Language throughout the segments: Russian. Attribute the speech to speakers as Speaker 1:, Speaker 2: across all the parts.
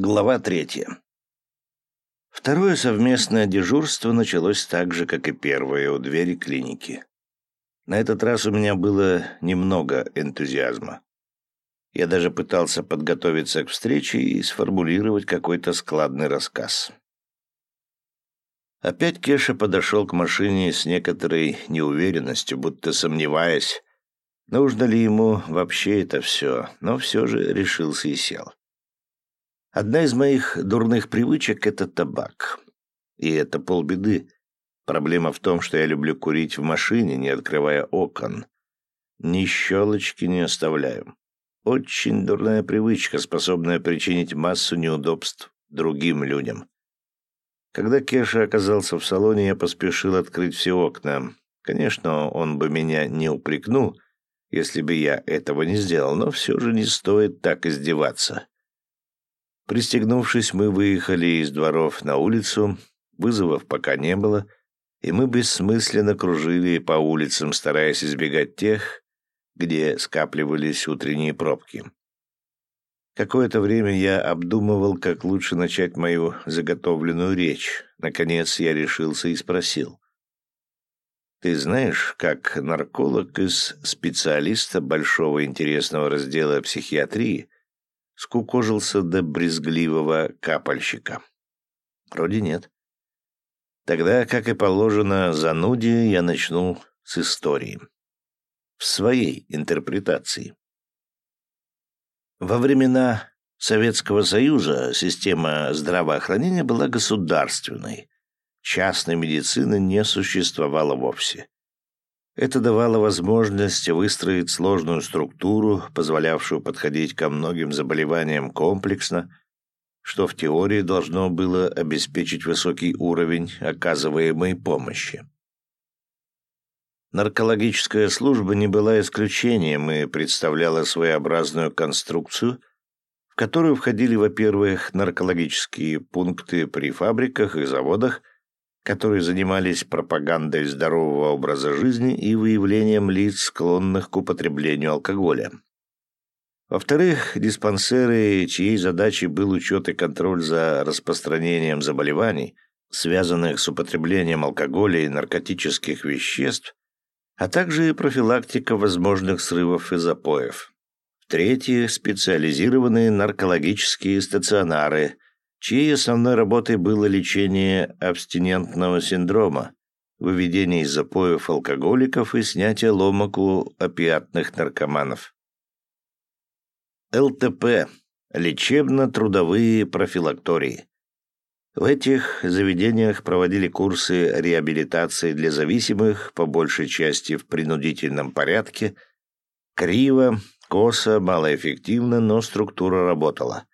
Speaker 1: Глава третья. Второе совместное дежурство началось так же, как и первое, у двери клиники. На этот раз у меня было немного энтузиазма. Я даже пытался подготовиться к встрече и сформулировать какой-то складный рассказ. Опять Кеша подошел к машине с некоторой неуверенностью, будто сомневаясь, нужно ли ему вообще это все, но все же решился и сел. Одна из моих дурных привычек — это табак. И это полбеды. Проблема в том, что я люблю курить в машине, не открывая окон. Ни щелочки не оставляю. Очень дурная привычка, способная причинить массу неудобств другим людям. Когда Кеша оказался в салоне, я поспешил открыть все окна. Конечно, он бы меня не упрекнул, если бы я этого не сделал, но все же не стоит так издеваться. Пристегнувшись, мы выехали из дворов на улицу, вызовов пока не было, и мы бессмысленно кружили по улицам, стараясь избегать тех, где скапливались утренние пробки. Какое-то время я обдумывал, как лучше начать мою заготовленную речь. Наконец я решился и спросил. «Ты знаешь, как нарколог из специалиста большого интересного раздела психиатрии скукожился до брезгливого капальщика. Вроде нет. Тогда, как и положено зануде, я начну с истории. В своей интерпретации. Во времена Советского Союза система здравоохранения была государственной. Частной медицины не существовало вовсе. Это давало возможность выстроить сложную структуру, позволявшую подходить ко многим заболеваниям комплексно, что в теории должно было обеспечить высокий уровень оказываемой помощи. Наркологическая служба не была исключением и представляла своеобразную конструкцию, в которую входили, во-первых, наркологические пункты при фабриках и заводах, которые занимались пропагандой здорового образа жизни и выявлением лиц, склонных к употреблению алкоголя. Во-вторых, диспансеры, чьей задачей был учет и контроль за распространением заболеваний, связанных с употреблением алкоголя и наркотических веществ, а также профилактика возможных срывов и запоев. В-третьих, специализированные наркологические стационары – чьей основной работой было лечение абстинентного синдрома, выведение из запоев алкоголиков и снятие ломок у опиатных наркоманов. ЛТП – лечебно-трудовые профилактории. В этих заведениях проводили курсы реабилитации для зависимых, по большей части в принудительном порядке. Криво, косо, малоэффективно, но структура работала.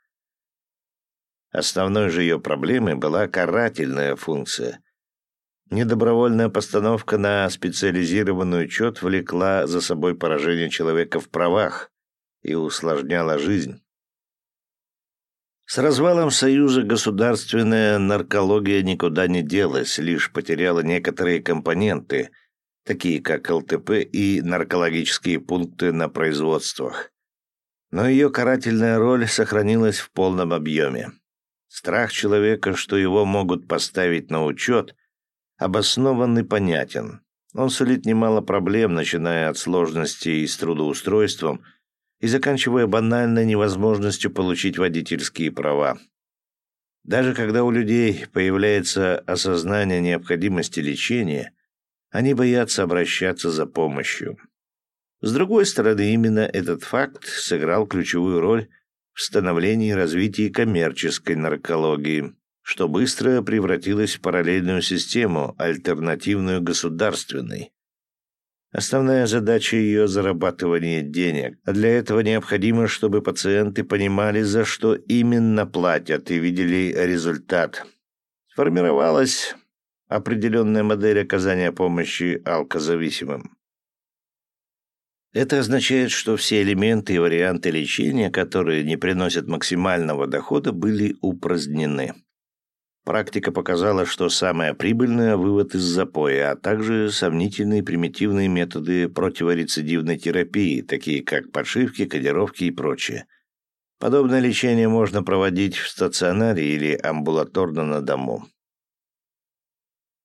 Speaker 1: Основной же ее проблемой была карательная функция. Недобровольная постановка на специализированный учет влекла за собой поражение человека в правах и усложняла жизнь. С развалом Союза государственная наркология никуда не делась, лишь потеряла некоторые компоненты, такие как ЛТП и наркологические пункты на производствах. Но ее карательная роль сохранилась в полном объеме. Страх человека, что его могут поставить на учет, обоснован и понятен. Он сулит немало проблем, начиная от сложностей с трудоустройством и заканчивая банальной невозможностью получить водительские права. Даже когда у людей появляется осознание необходимости лечения, они боятся обращаться за помощью. С другой стороны, именно этот факт сыграл ключевую роль в становлении и развитии коммерческой наркологии, что быстро превратилось в параллельную систему, альтернативную государственной. Основная задача ее – зарабатывание денег, а для этого необходимо, чтобы пациенты понимали, за что именно платят и видели результат. Сформировалась определенная модель оказания помощи алкозависимым. Это означает, что все элементы и варианты лечения, которые не приносят максимального дохода, были упразднены. Практика показала, что самое прибыльное – вывод из запоя, а также сомнительные примитивные методы противорецидивной терапии, такие как подшивки, кодировки и прочее. Подобное лечение можно проводить в стационаре или амбулаторно на дому.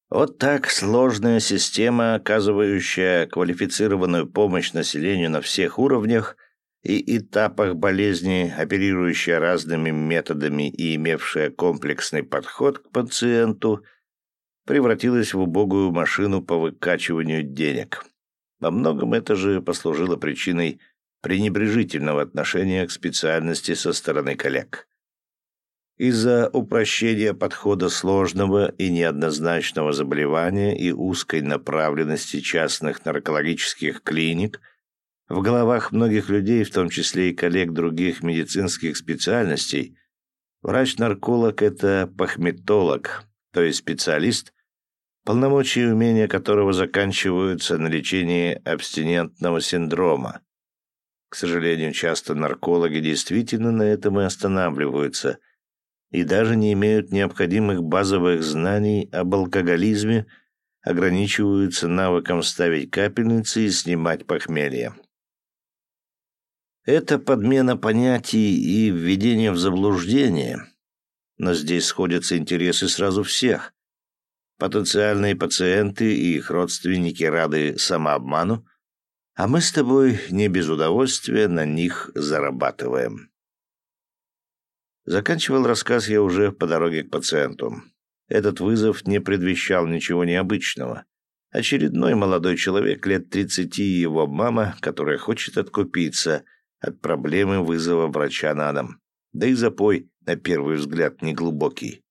Speaker 1: Вот так сложная система, оказывающая квалифицированную помощь населению на всех уровнях и этапах болезни, оперирующая разными методами и имевшая комплексный подход к пациенту, превратилась в убогую машину по выкачиванию денег. Во многом это же послужило причиной пренебрежительного отношения к специальности со стороны коллег. Из-за упрощения подхода сложного и неоднозначного заболевания и узкой направленности частных наркологических клиник в головах многих людей, в том числе и коллег других медицинских специальностей, врач-нарколог – это пахметолог, то есть специалист, полномочия и умения которого заканчиваются на лечении абстинентного синдрома. К сожалению, часто наркологи действительно на этом и останавливаются – и даже не имеют необходимых базовых знаний об алкоголизме, ограничиваются навыком ставить капельницы и снимать похмелье. Это подмена понятий и введение в заблуждение, но здесь сходятся интересы сразу всех. Потенциальные пациенты и их родственники рады самообману, а мы с тобой не без удовольствия на них зарабатываем. Заканчивал рассказ я уже по дороге к пациенту. Этот вызов не предвещал ничего необычного. Очередной молодой человек лет тридцати и его мама, которая хочет откупиться от проблемы вызова врача на дом. Да и запой, на первый взгляд, неглубокий.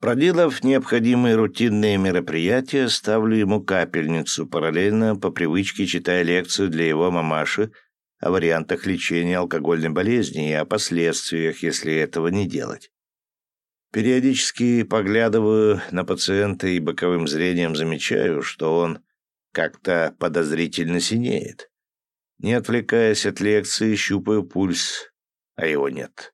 Speaker 1: Проделав необходимые рутинные мероприятия, ставлю ему капельницу, параллельно по привычке читая лекцию для его мамаши о вариантах лечения алкогольной болезни и о последствиях, если этого не делать. Периодически поглядываю на пациента и боковым зрением замечаю, что он как-то подозрительно синеет. Не отвлекаясь от лекции, щупаю пульс, а его нет.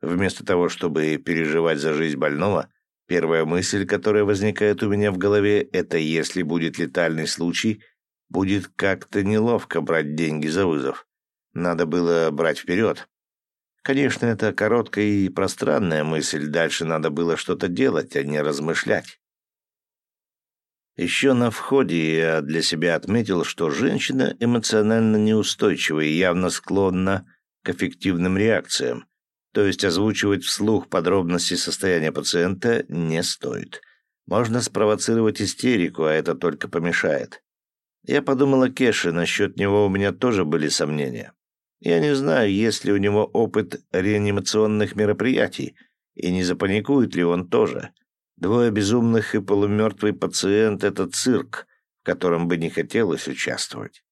Speaker 1: Вместо того, чтобы переживать за жизнь больного, первая мысль, которая возникает у меня в голове, это если будет летальный случай, будет как-то неловко брать деньги за вызов. Надо было брать вперед. Конечно, это короткая и пространная мысль, дальше надо было что-то делать, а не размышлять. Еще на входе я для себя отметил, что женщина эмоционально неустойчива и явно склонна к эффективным реакциям, то есть озвучивать вслух подробности состояния пациента не стоит. Можно спровоцировать истерику, а это только помешает. Я подумал о Кеше, насчет него у меня тоже были сомнения. Я не знаю, есть ли у него опыт реанимационных мероприятий, и не запаникует ли он тоже. Двое безумных и полумертвый пациент — это цирк, в котором бы не хотелось участвовать.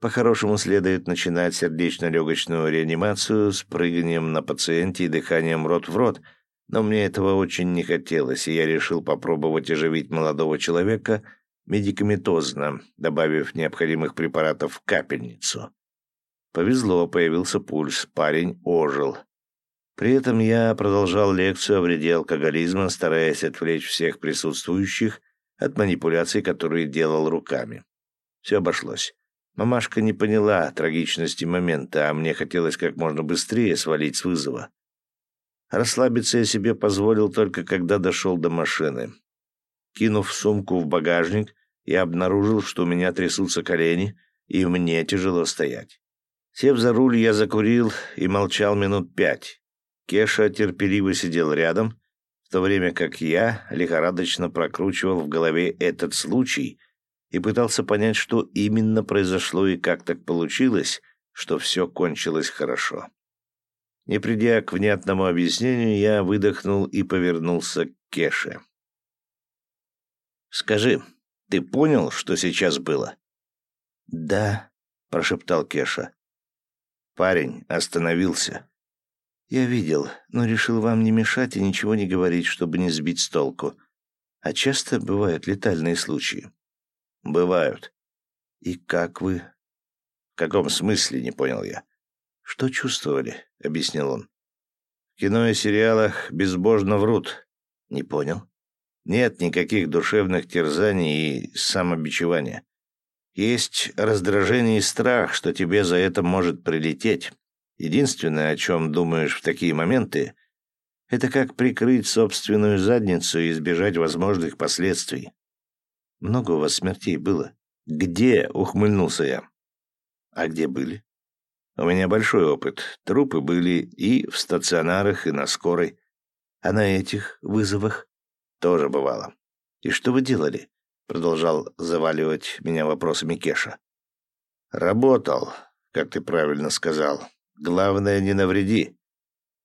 Speaker 1: По-хорошему следует начинать сердечно-легочную реанимацию с прыганием на пациенте и дыханием рот в рот, но мне этого очень не хотелось, и я решил попробовать оживить молодого человека медикаментозно, добавив необходимых препаратов в капельницу. Повезло, появился пульс, парень ожил. При этом я продолжал лекцию о вреде алкоголизма, стараясь отвлечь всех присутствующих от манипуляций, которые делал руками. Все обошлось. Мамашка не поняла трагичности момента, а мне хотелось как можно быстрее свалить с вызова. Расслабиться я себе позволил только когда дошел до машины. Кинув сумку в багажник, я обнаружил, что у меня трясутся колени, и мне тяжело стоять. Сев за руль, я закурил и молчал минут пять. Кеша терпеливо сидел рядом, в то время как я лихорадочно прокручивал в голове этот случай и пытался понять, что именно произошло и как так получилось, что все кончилось хорошо. Не придя к внятному объяснению, я выдохнул и повернулся к Кеше. «Скажи, ты понял, что сейчас было?» «Да», — прошептал Кеша. Парень остановился. Я видел, но решил вам не мешать и ничего не говорить, чтобы не сбить с толку. А часто бывают летальные случаи? Бывают. И как вы? В каком смысле, не понял я. Что чувствовали? Объяснил он. В кино и сериалах безбожно врут. Не понял. Нет никаких душевных терзаний и самобичевания. Есть раздражение и страх, что тебе за это может прилететь. Единственное, о чем думаешь в такие моменты, это как прикрыть собственную задницу и избежать возможных последствий. Много у вас смертей было? Где? Ухмыльнулся я. А где были? У меня большой опыт. Трупы были и в стационарах, и на скорой. А на этих вызовах тоже бывало. И что вы делали? Продолжал заваливать меня вопросами Кеша. Работал, как ты правильно сказал. Главное, не навреди.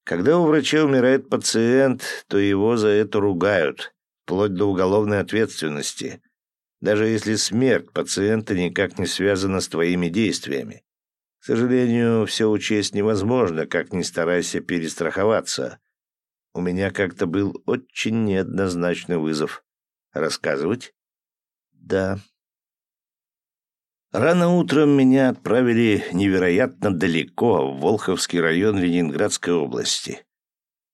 Speaker 1: Когда у врача умирает пациент, то его за это ругают, вплоть до уголовной ответственности, даже если смерть пациента никак не связана с твоими действиями. К сожалению, все учесть невозможно, как ни старайся перестраховаться. У меня как-то был очень неоднозначный вызов. Рассказывать? Да, Рано утром меня отправили невероятно далеко, в Волховский район Ленинградской области.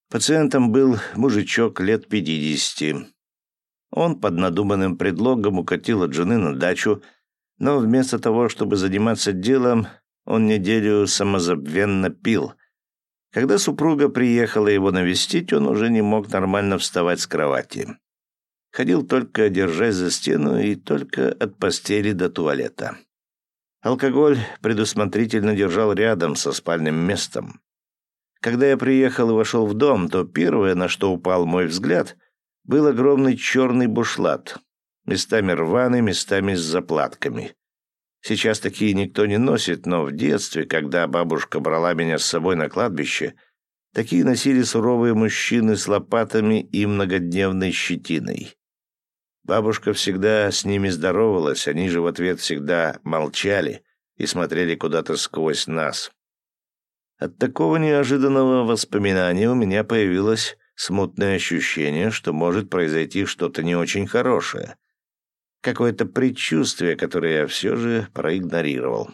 Speaker 1: Пациентом был мужичок лет пятидесяти. Он под надуманным предлогом укатил от жены на дачу, но вместо того, чтобы заниматься делом, он неделю самозабвенно пил. Когда супруга приехала его навестить, он уже не мог нормально вставать с кровати. Ходил только, держась за стену, и только от постели до туалета. Алкоголь предусмотрительно держал рядом со спальным местом. Когда я приехал и вошел в дом, то первое, на что упал мой взгляд, был огромный черный бушлат, местами рваный, местами с заплатками. Сейчас такие никто не носит, но в детстве, когда бабушка брала меня с собой на кладбище, такие носили суровые мужчины с лопатами и многодневной щетиной. Бабушка всегда с ними здоровалась, они же в ответ всегда молчали и смотрели куда-то сквозь нас. От такого неожиданного воспоминания у меня появилось смутное ощущение, что может произойти что-то не очень хорошее. Какое-то предчувствие, которое я все же проигнорировал.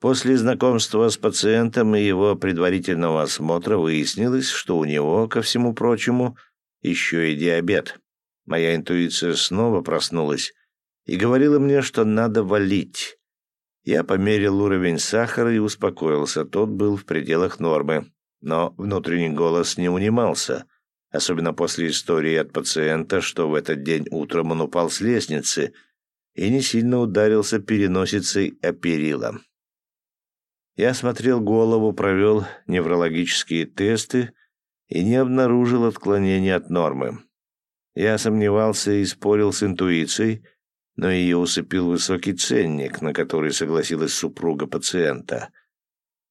Speaker 1: После знакомства с пациентом и его предварительного осмотра выяснилось, что у него, ко всему прочему, еще и диабет. Моя интуиция снова проснулась и говорила мне, что надо валить. Я померил уровень сахара и успокоился. Тот был в пределах нормы. Но внутренний голос не унимался, особенно после истории от пациента, что в этот день утром он упал с лестницы и не сильно ударился переносицей о перила. Я осмотрел голову, провел неврологические тесты и не обнаружил отклонений от нормы. Я сомневался и спорил с интуицией, но ее усыпил высокий ценник, на который согласилась супруга пациента.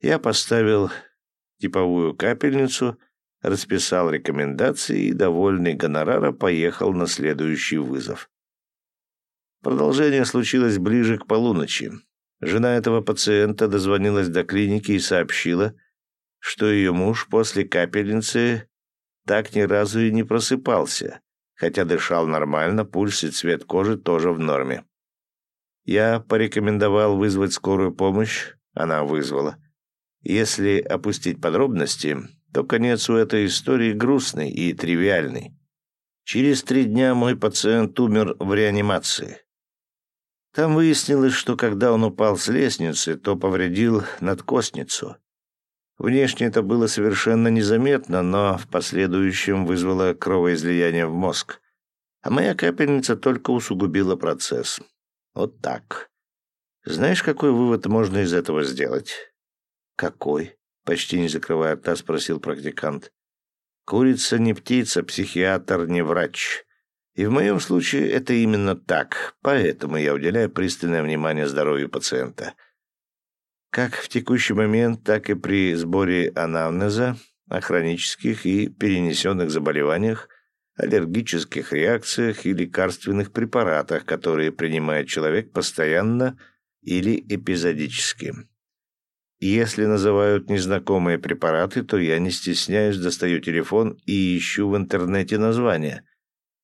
Speaker 1: Я поставил типовую капельницу, расписал рекомендации и, довольный гонорара, поехал на следующий вызов. Продолжение случилось ближе к полуночи. Жена этого пациента дозвонилась до клиники и сообщила, что ее муж после капельницы так ни разу и не просыпался хотя дышал нормально, пульс и цвет кожи тоже в норме. Я порекомендовал вызвать скорую помощь, она вызвала. Если опустить подробности, то конец у этой истории грустный и тривиальный. Через три дня мой пациент умер в реанимации. Там выяснилось, что когда он упал с лестницы, то повредил надкостницу. Внешне это было совершенно незаметно, но в последующем вызвало кровоизлияние в мозг. А моя капельница только усугубила процесс. Вот так. Знаешь, какой вывод можно из этого сделать? Какой? Почти не закрывая рта, спросил практикант. Курица не птица, психиатр не врач. И в моем случае это именно так, поэтому я уделяю пристальное внимание здоровью пациента. Как в текущий момент, так и при сборе анамнеза о хронических и перенесенных заболеваниях, аллергических реакциях и лекарственных препаратах, которые принимает человек постоянно или эпизодически. Если называют незнакомые препараты, то я не стесняюсь, достаю телефон и ищу в интернете названия.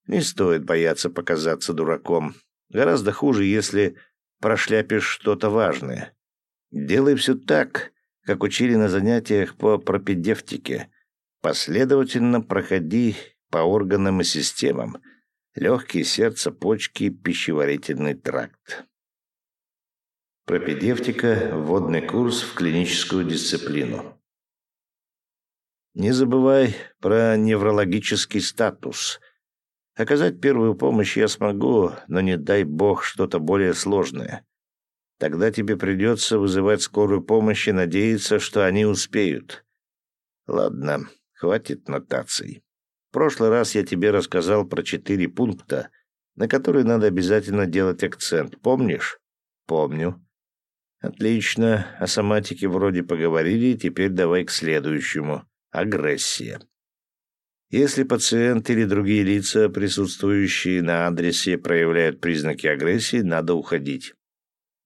Speaker 1: Не стоит бояться показаться дураком. Гораздо хуже, если прошляпишь что-то важное. Делай все так, как учили на занятиях по пропедевтике. Последовательно проходи по органам и системам. Легкие, сердце, почки, пищеварительный тракт. Пропедевтика. Вводный курс в клиническую дисциплину. Не забывай про неврологический статус. Оказать первую помощь я смогу, но не дай бог что-то более сложное. Тогда тебе придется вызывать скорую помощь и надеяться, что они успеют. Ладно, хватит нотаций. В прошлый раз я тебе рассказал про четыре пункта, на которые надо обязательно делать акцент. Помнишь? Помню. Отлично. О соматике вроде поговорили, теперь давай к следующему. Агрессия. Если пациент или другие лица, присутствующие на адресе, проявляют признаки агрессии, надо уходить.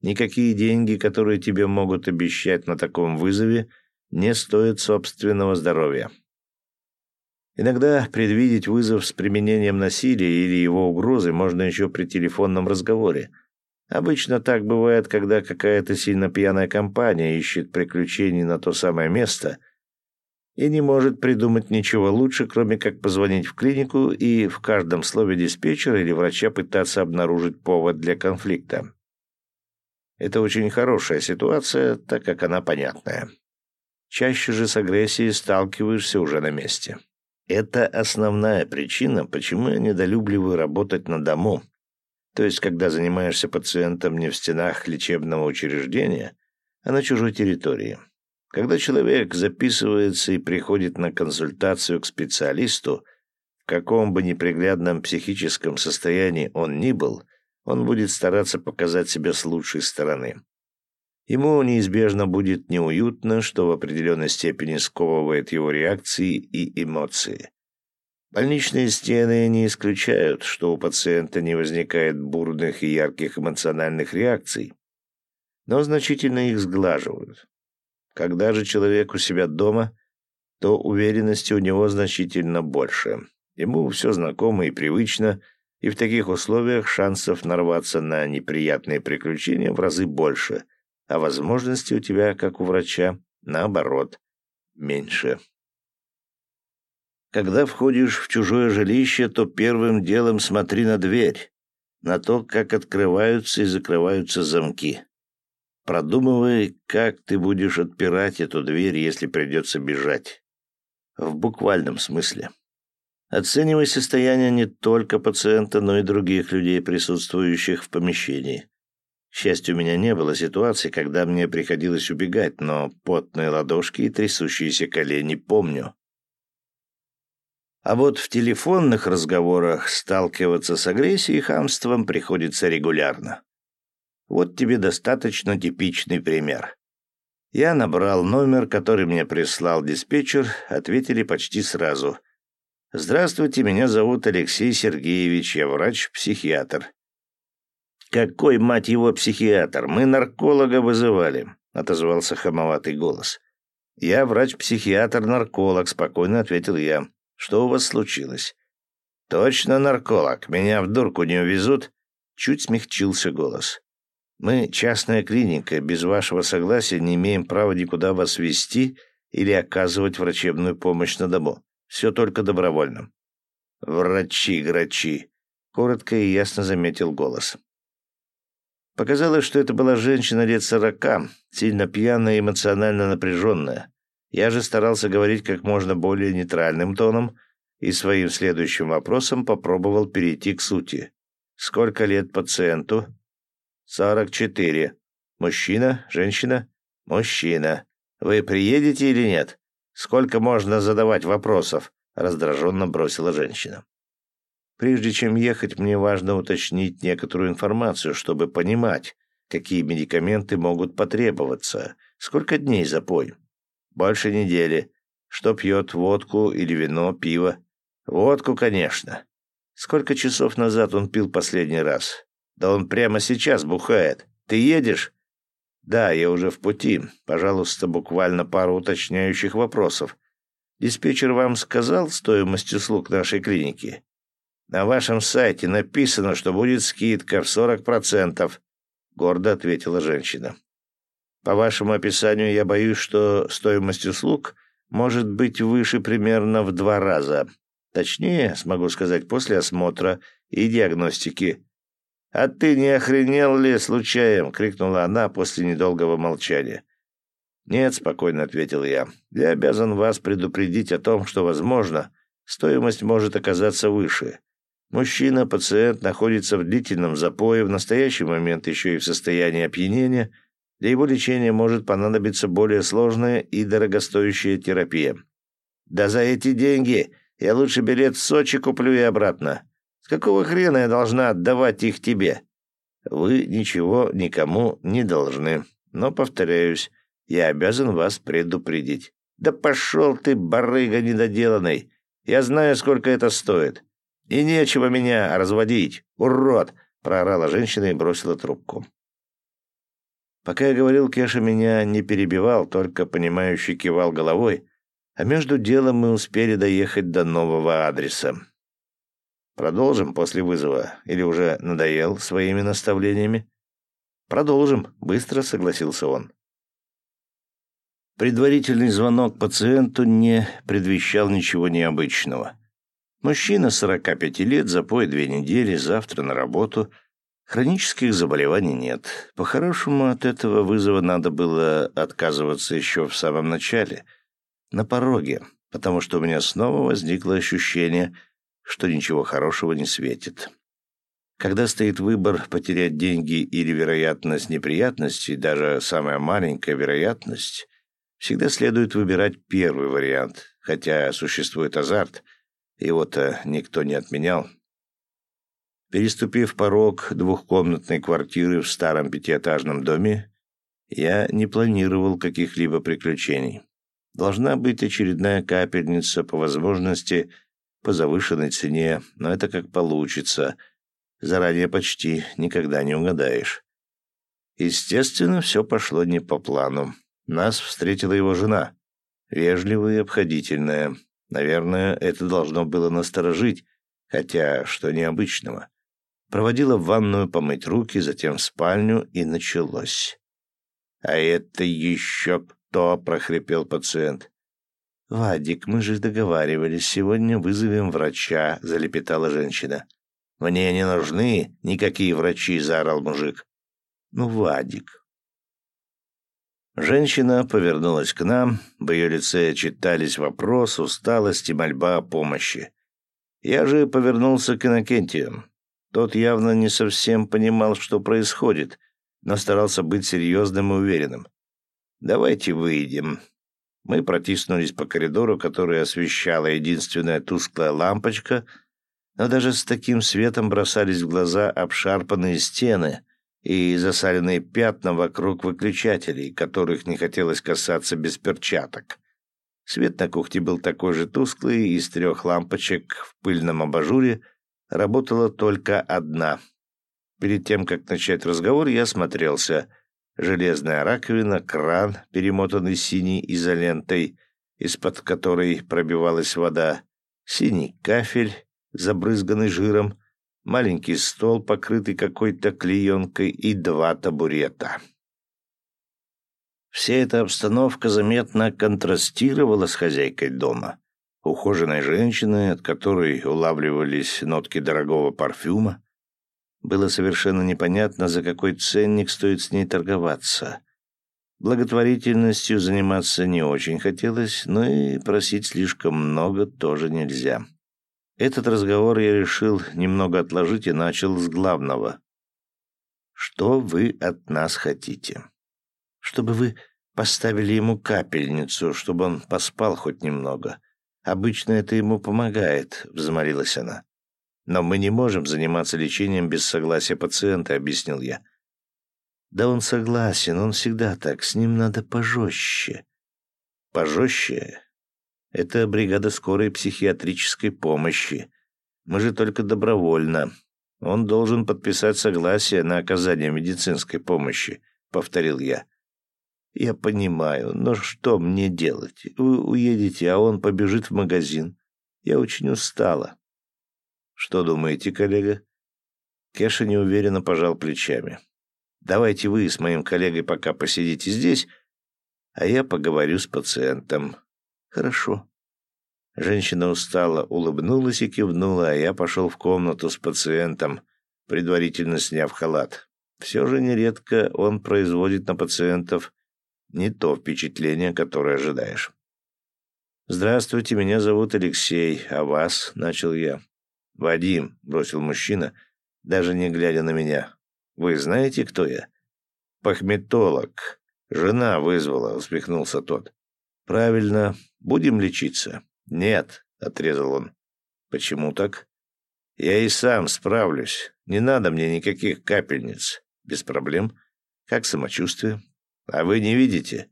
Speaker 1: Никакие деньги, которые тебе могут обещать на таком вызове, не стоят собственного здоровья. Иногда предвидеть вызов с применением насилия или его угрозы можно еще при телефонном разговоре. Обычно так бывает, когда какая-то сильно пьяная компания ищет приключений на то самое место и не может придумать ничего лучше, кроме как позвонить в клинику и в каждом слове диспетчера или врача пытаться обнаружить повод для конфликта. Это очень хорошая ситуация, так как она понятная. Чаще же с агрессией сталкиваешься уже на месте. Это основная причина, почему я недолюбливаю работать на дому. То есть, когда занимаешься пациентом не в стенах лечебного учреждения, а на чужой территории. Когда человек записывается и приходит на консультацию к специалисту, в каком бы неприглядном психическом состоянии он ни был, он будет стараться показать себя с лучшей стороны. Ему неизбежно будет неуютно, что в определенной степени сковывает его реакции и эмоции. Больничные стены не исключают, что у пациента не возникает бурных и ярких эмоциональных реакций, но значительно их сглаживают. Когда же человек у себя дома, то уверенности у него значительно больше. Ему все знакомо и привычно – и в таких условиях шансов нарваться на неприятные приключения в разы больше, а возможности у тебя, как у врача, наоборот, меньше. Когда входишь в чужое жилище, то первым делом смотри на дверь, на то, как открываются и закрываются замки. Продумывай, как ты будешь отпирать эту дверь, если придется бежать. В буквальном смысле. Оценивай состояние не только пациента, но и других людей, присутствующих в помещении. К счастью, у меня не было ситуации, когда мне приходилось убегать, но потные ладошки и трясущиеся колени помню. А вот в телефонных разговорах сталкиваться с агрессией и хамством приходится регулярно. Вот тебе достаточно типичный пример. Я набрал номер, который мне прислал диспетчер, ответили почти сразу — «Здравствуйте, меня зовут Алексей Сергеевич, я врач-психиатр». «Какой, мать его, психиатр? Мы нарколога вызывали», — отозвался хамоватый голос. «Я врач-психиатр-нарколог», — спокойно ответил я. «Что у вас случилось?» «Точно нарколог. Меня в дурку не увезут?» Чуть смягчился голос. «Мы частная клиника. Без вашего согласия не имеем права никуда вас вести или оказывать врачебную помощь на дому. Все только добровольно. «Врачи-грачи», — коротко и ясно заметил голос. Показалось, что это была женщина лет сорока, сильно пьяная и эмоционально напряженная. Я же старался говорить как можно более нейтральным тоном и своим следующим вопросом попробовал перейти к сути. «Сколько лет пациенту?» «Сорок четыре. Мужчина? Женщина?» «Мужчина. Вы приедете или нет?» «Сколько можно задавать вопросов?» — раздраженно бросила женщина. «Прежде чем ехать, мне важно уточнить некоторую информацию, чтобы понимать, какие медикаменты могут потребоваться. Сколько дней запой?» «Больше недели. Что пьет, водку или вино, пиво?» «Водку, конечно. Сколько часов назад он пил последний раз?» «Да он прямо сейчас бухает. Ты едешь?» «Да, я уже в пути. Пожалуйста, буквально пару уточняющих вопросов. Диспетчер вам сказал стоимость услуг нашей клиники? На вашем сайте написано, что будет скидка в 40%, гордо ответила женщина. По вашему описанию я боюсь, что стоимость услуг может быть выше примерно в два раза. Точнее, смогу сказать, после осмотра и диагностики. «А ты не охренел ли случаем?» — крикнула она после недолгого молчания. «Нет», — спокойно ответил я. «Я обязан вас предупредить о том, что, возможно, стоимость может оказаться выше. Мужчина, пациент, находится в длительном запое, в настоящий момент еще и в состоянии опьянения. Для его лечения может понадобиться более сложная и дорогостоящая терапия. Да за эти деньги я лучше билет в Сочи куплю и обратно. С какого хрена я должна отдавать их тебе? Вы ничего никому не должны. Но, повторяюсь, я обязан вас предупредить. Да пошел ты, барыга недоделанный. Я знаю, сколько это стоит. И нечего меня разводить, урод, проорала женщина и бросила трубку. Пока я говорил, Кеша меня не перебивал, только понимающе кивал головой, а между делом мы успели доехать до нового адреса. Продолжим после вызова или уже надоел своими наставлениями? Продолжим, быстро согласился он. Предварительный звонок пациенту не предвещал ничего необычного. Мужчина 45 лет, запой две недели, завтра на работу. Хронических заболеваний нет. По-хорошему, от этого вызова надо было отказываться еще в самом начале, на пороге, потому что у меня снова возникло ощущение – что ничего хорошего не светит. Когда стоит выбор потерять деньги или вероятность неприятностей, даже самая маленькая вероятность, всегда следует выбирать первый вариант, хотя существует азарт, его-то никто не отменял. Переступив порог двухкомнатной квартиры в старом пятиэтажном доме, я не планировал каких-либо приключений. Должна быть очередная капельница, по возможности – по завышенной цене, но это как получится. Заранее почти никогда не угадаешь. Естественно, все пошло не по плану. Нас встретила его жена. Вежливая и обходительная. Наверное, это должно было насторожить, хотя что необычного. Проводила в ванную помыть руки, затем в спальню, и началось. «А это еще кто?» — прохрипел пациент. «Вадик, мы же договаривались, сегодня вызовем врача», — залепетала женщина. «Мне не нужны никакие врачи», — заорал мужик. «Ну, Вадик». Женщина повернулась к нам, в ее лице читались вопрос, усталость и мольба о помощи. Я же повернулся к Иннокентию. Тот явно не совсем понимал, что происходит, но старался быть серьезным и уверенным. «Давайте выйдем», мы протиснулись по коридору, который освещала единственная тусклая лампочка, но даже с таким светом бросались в глаза обшарпанные стены и засаленные пятна вокруг выключателей, которых не хотелось касаться без перчаток. Свет на кухне был такой же тусклый, из трех лампочек в пыльном абажуре работала только одна. Перед тем, как начать разговор, я смотрелся — железная раковина, кран, перемотанный синей изолентой, из-под которой пробивалась вода, синий кафель, забрызганный жиром, маленький стол, покрытый какой-то клеенкой, и два табурета. Вся эта обстановка заметно контрастировала с хозяйкой дома, ухоженной женщиной, от которой улавливались нотки дорогого парфюма, было совершенно непонятно, за какой ценник стоит с ней торговаться. Благотворительностью заниматься не очень хотелось, но и просить слишком много тоже нельзя. Этот разговор я решил немного отложить и начал с главного. «Что вы от нас хотите?» «Чтобы вы поставили ему капельницу, чтобы он поспал хоть немного. Обычно это ему помогает», — взмолилась она. «Но мы не можем заниматься лечением без согласия пациента», — объяснил я. «Да он согласен, он всегда так, с ним надо пожестче». «Пожестче? Это бригада скорой психиатрической помощи. Мы же только добровольно. Он должен подписать согласие на оказание медицинской помощи», — повторил я. «Я понимаю, но что мне делать? Вы уедете, а он побежит в магазин. Я очень устала». Что думаете, коллега? Кеша неуверенно пожал плечами. Давайте вы с моим коллегой пока посидите здесь, а я поговорю с пациентом. Хорошо. Женщина устало улыбнулась и кивнула, а я пошел в комнату с пациентом, предварительно сняв халат. Все же нередко он производит на пациентов не то впечатление, которое ожидаешь. «Здравствуйте, меня зовут Алексей, а вас?» — начал я. «Вадим», — бросил мужчина, даже не глядя на меня. «Вы знаете, кто я?» «Пахметолог. Жена вызвала», — усмехнулся тот. «Правильно. Будем лечиться?» «Нет», — отрезал он. «Почему так?» «Я и сам справлюсь. Не надо мне никаких капельниц. Без проблем. Как самочувствие? А вы не видите?»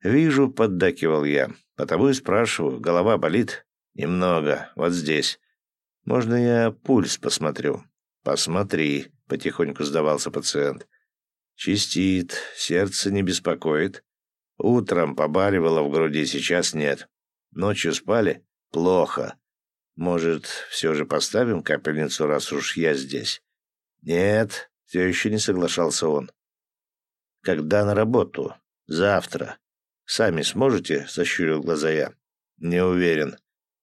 Speaker 1: «Вижу», — поддакивал я. «Потому и спрашиваю. Голова болит?» «Немного. Вот здесь. Можно я пульс посмотрю?» «Посмотри», — потихоньку сдавался пациент. «Чистит. Сердце не беспокоит. Утром побаливало в груди, сейчас нет. Ночью спали? Плохо. Может, все же поставим капельницу, раз уж я здесь?» «Нет», — все еще не соглашался он. «Когда на работу?» «Завтра. Сами сможете?» — сощурил глаза я. «Не уверен.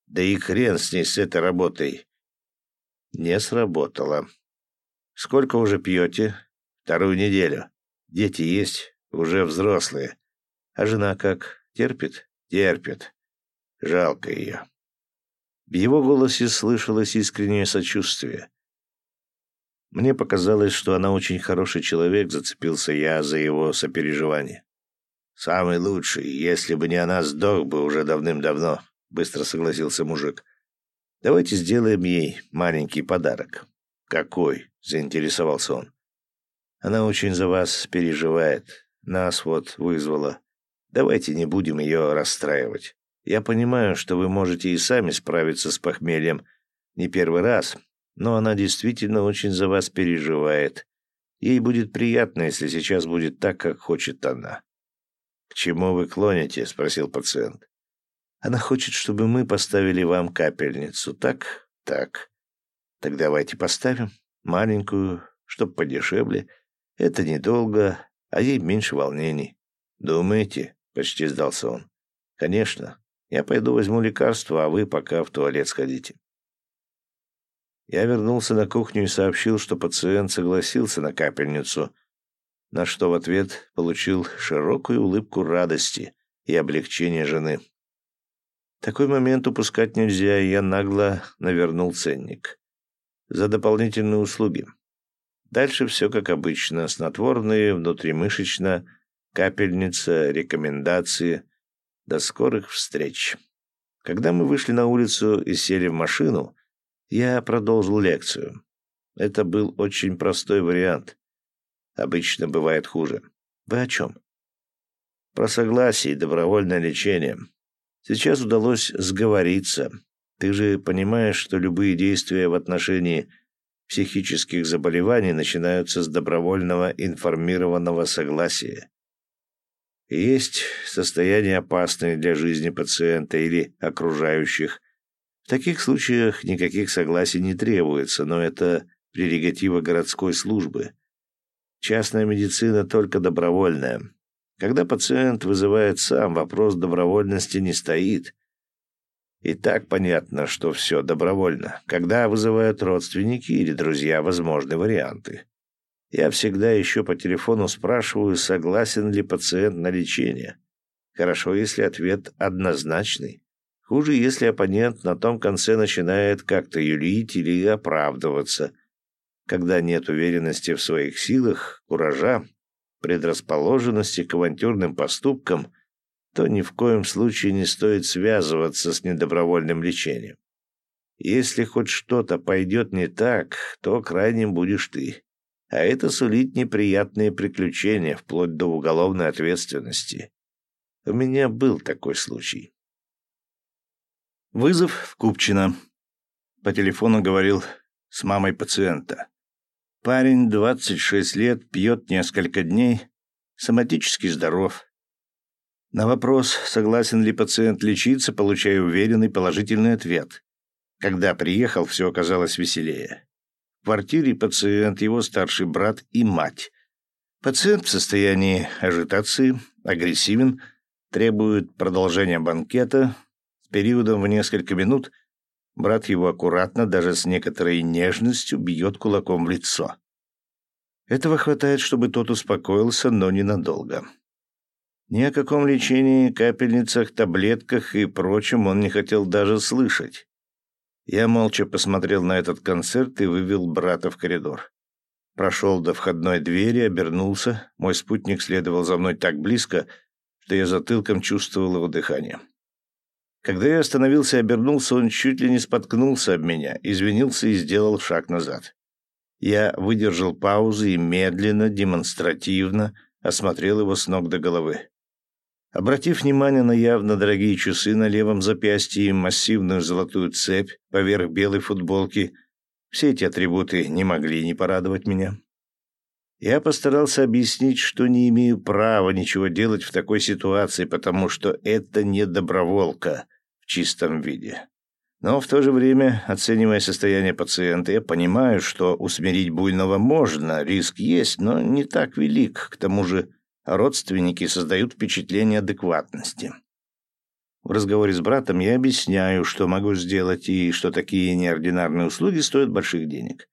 Speaker 1: Да и хрен с ней, с этой работой. Не сработало. Сколько уже пьете? Вторую неделю. Дети есть, уже взрослые. А жена как? Терпит? Терпит. Жалко ее. В его голосе слышалось искреннее сочувствие. Мне показалось, что она очень хороший человек, зацепился я за его сопереживание. «Самый лучший, если бы не она, сдох бы уже давным-давно», — быстро согласился мужик. Давайте сделаем ей маленький подарок. Какой? заинтересовался он. Она очень за вас переживает. Нас вот вызвала. Давайте не будем ее расстраивать. Я понимаю, что вы можете и сами справиться с похмельем не первый раз, но она действительно очень за вас переживает. Ей будет приятно, если сейчас будет так, как хочет она. «К чему вы клоните?» — спросил пациент. Она хочет, чтобы мы поставили вам капельницу. Так? Так. Так давайте поставим. Маленькую, чтоб подешевле. Это недолго, а ей меньше волнений. Думаете? Почти сдался он. Конечно. Я пойду возьму лекарство, а вы пока в туалет сходите. Я вернулся на кухню и сообщил, что пациент согласился на капельницу, на что в ответ получил широкую улыбку радости и облегчения жены. Такой момент упускать нельзя, и я нагло навернул ценник. За дополнительные услуги. Дальше все как обычно. Снотворные, внутримышечно, капельница, рекомендации. До скорых встреч. Когда мы вышли на улицу и сели в машину, я продолжил лекцию. Это был очень простой вариант. Обычно бывает хуже. Вы о чем? Про согласие и добровольное лечение. Сейчас удалось сговориться. Ты же понимаешь, что любые действия в отношении психических заболеваний начинаются с добровольного информированного согласия. Есть состояние опасное для жизни пациента или окружающих. В таких случаях никаких согласий не требуется, но это прерогатива городской службы. Частная медицина только добровольная. Когда пациент вызывает сам, вопрос добровольности не стоит. И так понятно, что все добровольно. Когда вызывают родственники или друзья, возможны варианты. Я всегда еще по телефону спрашиваю, согласен ли пациент на лечение. Хорошо, если ответ однозначный. Хуже, если оппонент на том конце начинает как-то юлить или оправдываться. Когда нет уверенности в своих силах, куража, предрасположенности к авантюрным поступкам, то ни в коем случае не стоит связываться с недобровольным лечением. Если хоть что-то пойдет не так, то крайним будешь ты. А это сулит неприятные приключения, вплоть до уголовной ответственности. У меня был такой случай. Вызов в Купчино. По телефону говорил с мамой пациента. Парень, 26 лет, пьет несколько дней, соматически здоров. На вопрос, согласен ли пациент лечиться, получаю уверенный положительный ответ. Когда приехал, все оказалось веселее. В квартире пациент, его старший брат и мать. Пациент в состоянии ажитации, агрессивен, требует продолжения банкета с периодом в несколько минут. Брат его аккуратно, даже с некоторой нежностью, бьет кулаком в лицо. Этого хватает, чтобы тот успокоился, но ненадолго. Ни о каком лечении, капельницах, таблетках и прочем он не хотел даже слышать. Я молча посмотрел на этот концерт и вывел брата в коридор. Прошел до входной двери, обернулся. Мой спутник следовал за мной так близко, что я затылком чувствовал его дыхание. Когда я остановился и обернулся, он чуть ли не споткнулся об меня, извинился и сделал шаг назад. Я выдержал паузу и медленно, демонстративно осмотрел его с ног до головы. Обратив внимание на явно дорогие часы на левом запястье и массивную золотую цепь поверх белой футболки, все эти атрибуты не могли не порадовать меня. Я постарался объяснить, что не имею права ничего делать в такой ситуации, потому что это не доброволка чистом виде. Но в то же время, оценивая состояние пациента, я понимаю, что усмирить буйного можно, риск есть, но не так велик. К тому же родственники создают впечатление адекватности. В разговоре с братом я объясняю, что могу сделать и что такие неординарные услуги стоят больших денег.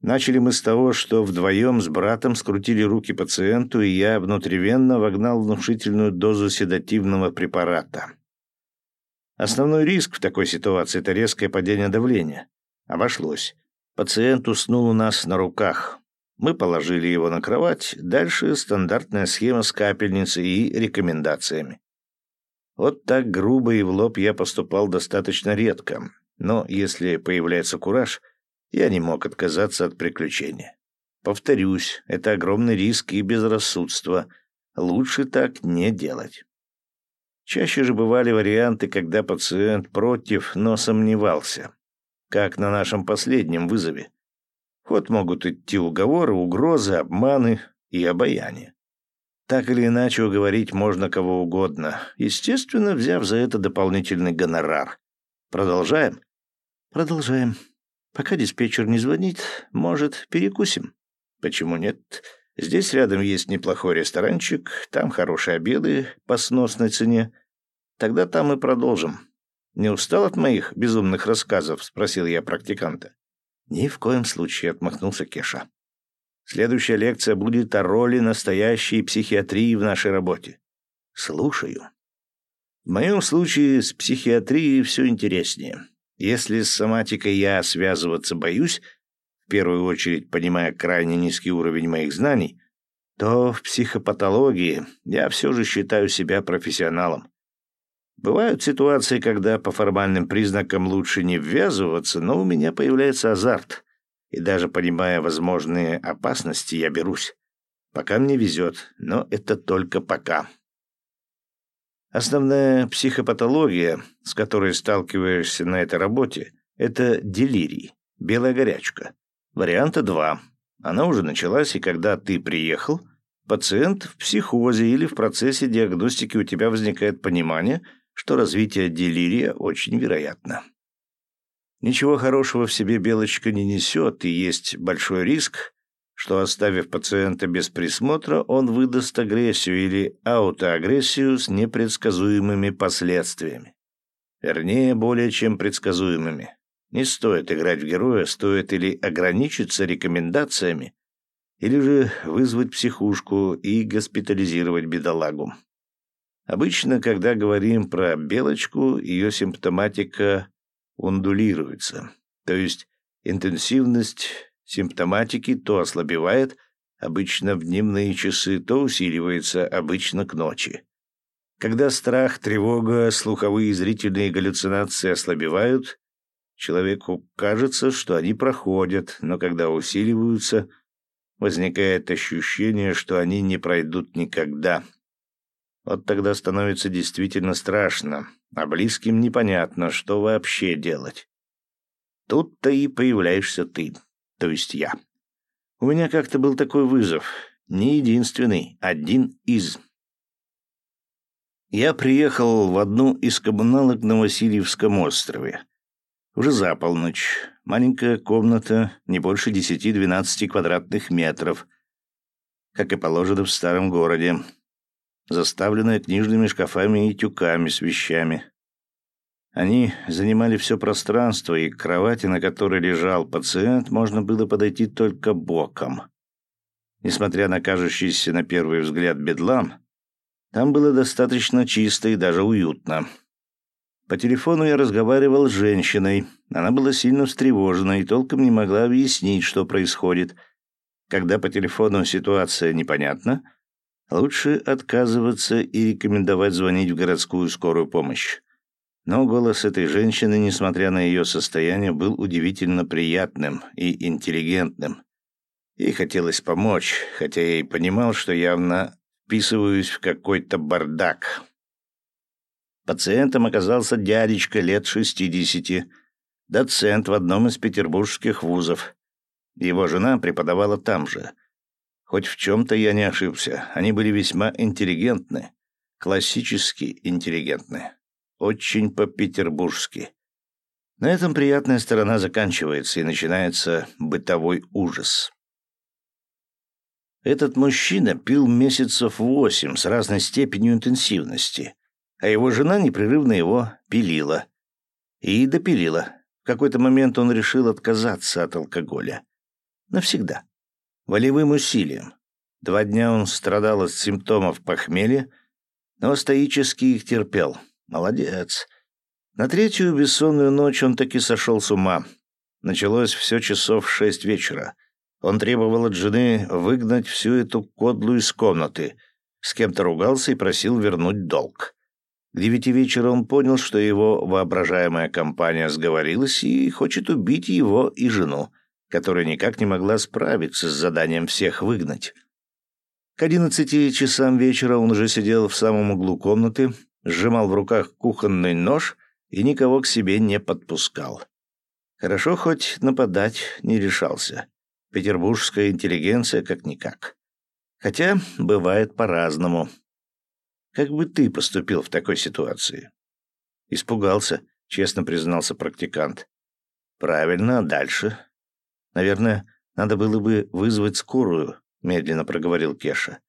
Speaker 1: Начали мы с того, что вдвоем с братом скрутили руки пациенту, и я внутривенно вогнал внушительную дозу седативного препарата. Основной риск в такой ситуации – это резкое падение давления. Обошлось. Пациент уснул у нас на руках. Мы положили его на кровать. Дальше стандартная схема с капельницей и рекомендациями. Вот так грубо и в лоб я поступал достаточно редко. Но если появляется кураж, я не мог отказаться от приключения. Повторюсь, это огромный риск и безрассудство. Лучше так не делать. Чаще же бывали варианты, когда пациент против, но сомневался. Как на нашем последнем вызове. В ход могут идти уговоры, угрозы, обманы и обаяние. Так или иначе уговорить можно кого угодно, естественно, взяв за это дополнительный гонорар. Продолжаем? Продолжаем. Пока диспетчер не звонит, может, перекусим? Почему нет? Здесь рядом есть неплохой ресторанчик, там хорошие обеды по сносной цене. Тогда там и продолжим. Не устал от моих безумных рассказов? Спросил я практиканта. Ни в коем случае, отмахнулся Кеша. Следующая лекция будет о роли настоящей психиатрии в нашей работе. Слушаю. В моем случае с психиатрией все интереснее. Если с соматикой я связываться боюсь, в первую очередь понимая крайне низкий уровень моих знаний, то в психопатологии я все же считаю себя профессионалом. Бывают ситуации, когда по формальным признакам лучше не ввязываться, но у меня появляется азарт. И даже понимая возможные опасности, я берусь. Пока мне везет, но это только пока. Основная психопатология, с которой сталкиваешься на этой работе, это делирий, белая горячка. Варианта два. Она уже началась, и когда ты приехал, пациент в психозе или в процессе диагностики у тебя возникает понимание – что развитие делирия очень вероятно. Ничего хорошего в себе белочка не несет, и есть большой риск, что, оставив пациента без присмотра, он выдаст агрессию или аутоагрессию с непредсказуемыми последствиями. Вернее, более чем предсказуемыми. Не стоит играть в героя, стоит или ограничиться рекомендациями, или же вызвать психушку и госпитализировать бедолагу. Обычно, когда говорим про белочку, ее симптоматика ундулируется, то есть интенсивность симптоматики то ослабевает, обычно в дневные часы, то усиливается, обычно к ночи. Когда страх, тревога, слуховые и зрительные галлюцинации ослабевают, человеку кажется, что они проходят, но когда усиливаются, возникает ощущение, что они не пройдут никогда. Вот тогда становится действительно страшно, а близким непонятно, что вообще делать. Тут-то и появляешься ты, то есть я. У меня как-то был такой вызов, не единственный, один из. Я приехал в одну из коммуналок на Васильевском острове. Уже за полночь. Маленькая комната, не больше 10-12 квадратных метров, как и положено в старом городе заставленная книжными шкафами и тюками с вещами. Они занимали все пространство, и к кровати, на которой лежал пациент, можно было подойти только боком. Несмотря на кажущийся на первый взгляд бедлам, там было достаточно чисто и даже уютно. По телефону я разговаривал с женщиной. Она была сильно встревожена и толком не могла объяснить, что происходит. Когда по телефону ситуация непонятна, лучше отказываться и рекомендовать звонить в городскую скорую помощь. Но голос этой женщины, несмотря на ее состояние, был удивительно приятным и интеллигентным. Ей хотелось помочь, хотя я и понимал, что явно вписываюсь в какой-то бардак. Пациентом оказался дядечка лет шестидесяти, доцент в одном из петербургских вузов. Его жена преподавала там же. Хоть в чем-то я не ошибся, они были весьма интеллигентны, классически интеллигентны, очень по-петербургски. На этом приятная сторона заканчивается, и начинается бытовой ужас. Этот мужчина пил месяцев восемь с разной степенью интенсивности, а его жена непрерывно его пилила. И допилила. В какой-то момент он решил отказаться от алкоголя. Навсегда. Волевым усилием. Два дня он страдал от симптомов похмелья, но стоически их терпел. Молодец. На третью бессонную ночь он таки сошел с ума. Началось все часов в шесть вечера — он требовал от жены выгнать всю эту кодлу из комнаты, с кем-то ругался и просил вернуть долг. К девяти вечера он понял, что его воображаемая компания сговорилась и хочет убить его и жену, которая никак не могла справиться с заданием всех выгнать. К одиннадцати часам вечера он уже сидел в самом углу комнаты, сжимал в руках кухонный нож и никого к себе не подпускал. Хорошо хоть нападать не решался. Петербургская интеллигенция как-никак. Хотя бывает по-разному. Как бы ты поступил в такой ситуации? Испугался, честно признался практикант. Правильно, а дальше? Наверное, надо было бы вызвать скорую, медленно проговорил Кеша.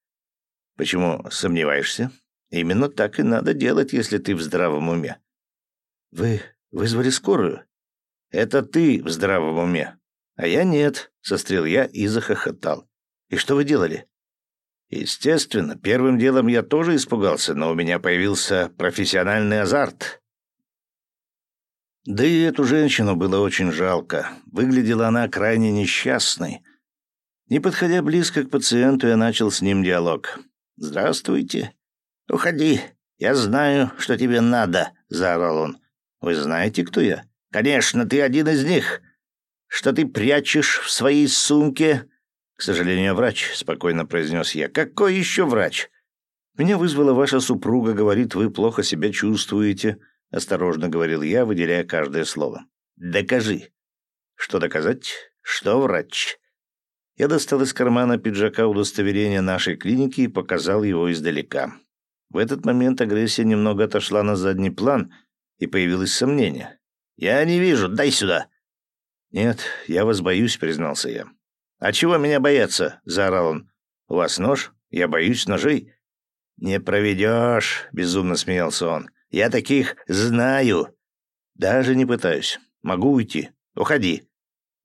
Speaker 1: Почему сомневаешься? Именно так и надо делать, если ты в здравом уме. Вы вызвали скорую? Это ты в здравом уме. А я нет, сострил я и захохотал. И что вы делали? Естественно, первым делом я тоже испугался, но у меня появился профессиональный азарт. Да и эту женщину было очень жалко. Выглядела она крайне несчастной. Не подходя близко к пациенту, я начал с ним диалог. «Здравствуйте». «Уходи. Я знаю, что тебе надо», — заорал он. «Вы знаете, кто я?» «Конечно, ты один из них что ты прячешь в своей сумке?» «К сожалению, врач», — спокойно произнес я. «Какой еще врач?» «Меня вызвала ваша супруга, говорит, вы плохо себя чувствуете», — осторожно говорил я, выделяя каждое слово. «Докажи». «Что доказать? Что врач?» Я достал из кармана пиджака удостоверение нашей клиники и показал его издалека. В этот момент агрессия немного отошла на задний план, и появилось сомнение. «Я не вижу, дай сюда!» «Нет, я вас боюсь», — признался я. «А чего меня бояться?» — заорал он. «У вас нож? Я боюсь ножей». «Не проведешь», — безумно смеялся он. «Я таких знаю». «Даже не пытаюсь. Могу уйти. Уходи.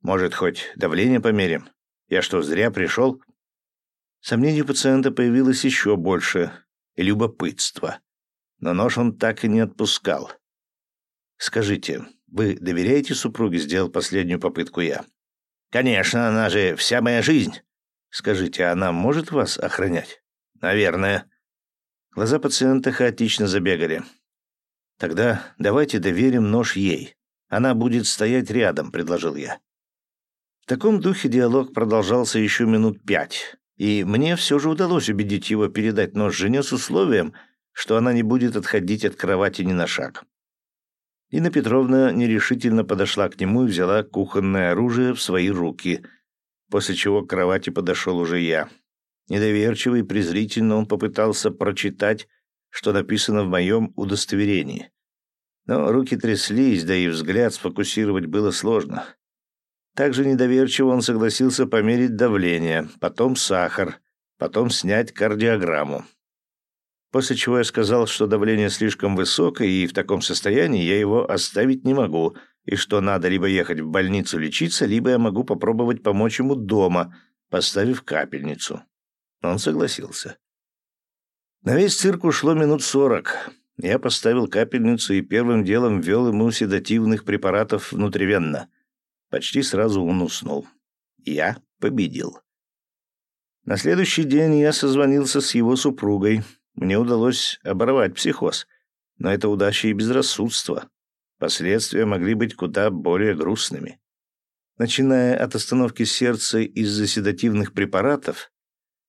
Speaker 1: Может, хоть давление померим? Я что, зря пришел?» Сомнений пациента появилось еще больше. И любопытство. Но нож он так и не отпускал. «Скажите, вы доверяете супруге?» — сделал последнюю попытку я. «Конечно, она же вся моя жизнь». «Скажите, она может вас охранять?» «Наверное». Глаза пациента хаотично забегали. «Тогда давайте доверим нож ей. Она будет стоять рядом», — предложил я. В таком духе диалог продолжался еще минут пять, и мне все же удалось убедить его передать нож жене с условием, что она не будет отходить от кровати ни на шаг. Инна Петровна нерешительно подошла к нему и взяла кухонное оружие в свои руки, после чего к кровати подошел уже я. Недоверчиво и презрительно он попытался прочитать, что написано в моем удостоверении. Но руки тряслись, да и взгляд сфокусировать было сложно. Также недоверчиво он согласился померить давление, потом сахар, потом снять кардиограмму. после чего я сказал, что давление слишком высокое, и в таком состоянии я его оставить не могу, и что надо либо ехать в больницу лечиться, либо я могу попробовать помочь ему дома, поставив капельницу. Он согласился. На весь цирк ушло минут сорок. Я поставил капельницу и первым делом ввел ему седативных препаратов внутривенно. Почти сразу он уснул. Я победил. На следующий день я созвонился с его супругой. Мне удалось оборвать психоз. Но это удача и безрассудство. Последствия могли быть куда более грустными. Начиная от остановки сердца из-за седативных препаратов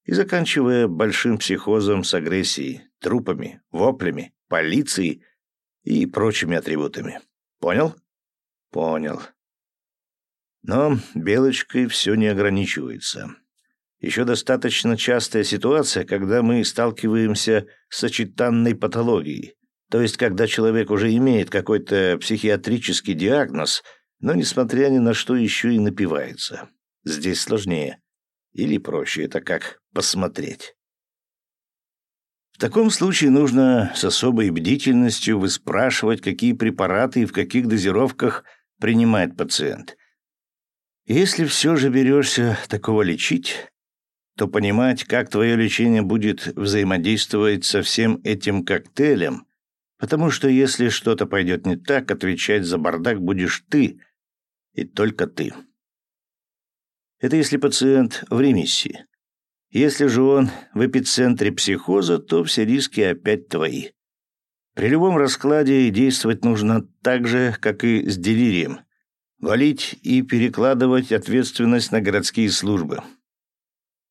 Speaker 1: и заканчивая большим психозом с агрессией, трупами, воплями, полицией и прочими атрибутами. Понял? Понял. Но Белочкой все не ограничивается. Еще достаточно частая ситуация, когда мы сталкиваемся с сочетанной патологией. То есть, когда человек уже имеет какой-то психиатрический диагноз, но, несмотря ни на что, еще и напивается. Здесь сложнее. Или проще, это как посмотреть. В таком случае нужно с особой бдительностью выспрашивать, какие препараты и в каких дозировках принимает пациент. Если все же берешься такого лечить, то понимать, как твое лечение будет взаимодействовать со всем этим коктейлем, потому что если что-то пойдет не так, отвечать за бардак будешь ты и только ты. Это если пациент в ремиссии. Если же он в эпицентре психоза, то все риски опять твои. При любом раскладе действовать нужно так же, как и с делирием. Валить и перекладывать ответственность на городские службы.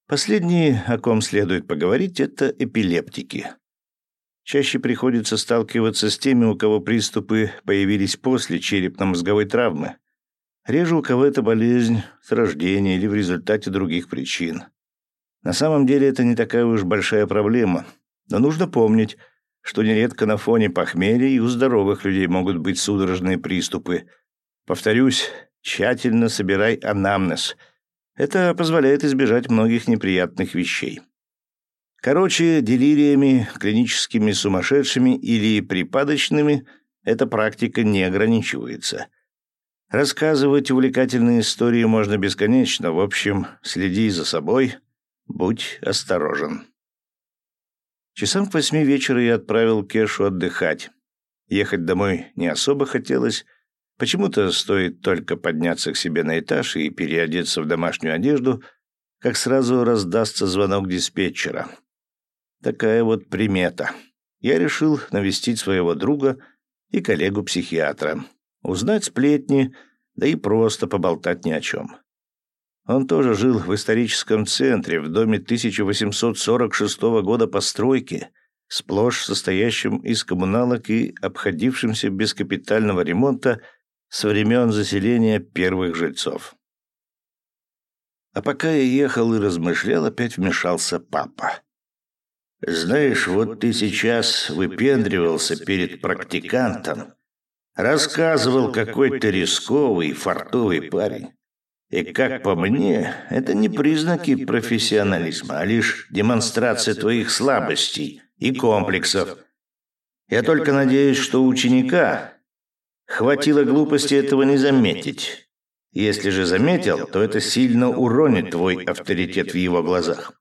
Speaker 1: Последние, о ком следует поговорить, это эпилептики. Чаще приходится сталкиваться с теми, у кого приступы появились после черепно-мозговой травмы. Реже у кого это болезнь с рождения или в результате других причин. На самом деле это не такая уж большая проблема, но нужно помнить, что нередко на фоне похмелья и у здоровых людей могут быть судорожные приступы. Повторюсь, тщательно собирай анамнез. Это позволяет избежать многих неприятных вещей. Короче, делириями, клиническими сумасшедшими или припадочными эта практика не ограничивается. Рассказывать увлекательные истории можно бесконечно. В общем, следи за собой, Будь осторожен. Часам к восьми вечера я отправил Кешу отдыхать. Ехать домой не особо хотелось. Почему-то стоит только подняться к себе на этаж и переодеться в домашнюю одежду, как сразу раздастся звонок диспетчера. Такая вот примета. Я решил навестить своего друга и коллегу-психиатра, узнать сплетни, да и просто поболтать ни о чем. Он тоже жил в историческом центре, в доме 1846 года постройки, сплошь состоящем из коммуналок и обходившимся без капитального ремонта со времен заселения первых жильцов. А пока я ехал и размышлял, опять вмешался папа. «Знаешь, вот ты сейчас выпендривался перед практикантом, рассказывал, какой ты рисковый, фартовый парень. И, как по мне, это не признаки профессионализма, а лишь демонстрация твоих слабостей и комплексов. Я только надеюсь, что ученика хватило глупости этого не заметить. Если же заметил, то это сильно уронит твой авторитет в его глазах.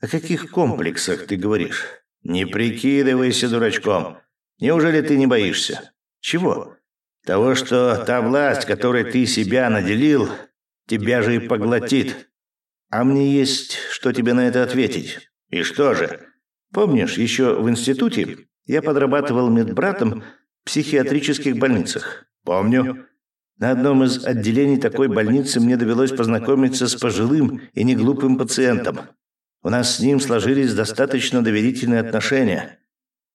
Speaker 1: О каких комплексах ты говоришь? Не прикидывайся дурачком. Неужели ты не боишься? Чего? Того, что та власть, которой ты себя наделил, тебя же и поглотит. А мне есть, что тебе на это ответить. И что же? Помнишь, еще в институте я подрабатывал медбратом в психиатрических больницах? Помню. На одном из отделений такой больницы мне довелось познакомиться с пожилым и неглупым пациентом. У нас с ним сложились достаточно доверительные отношения.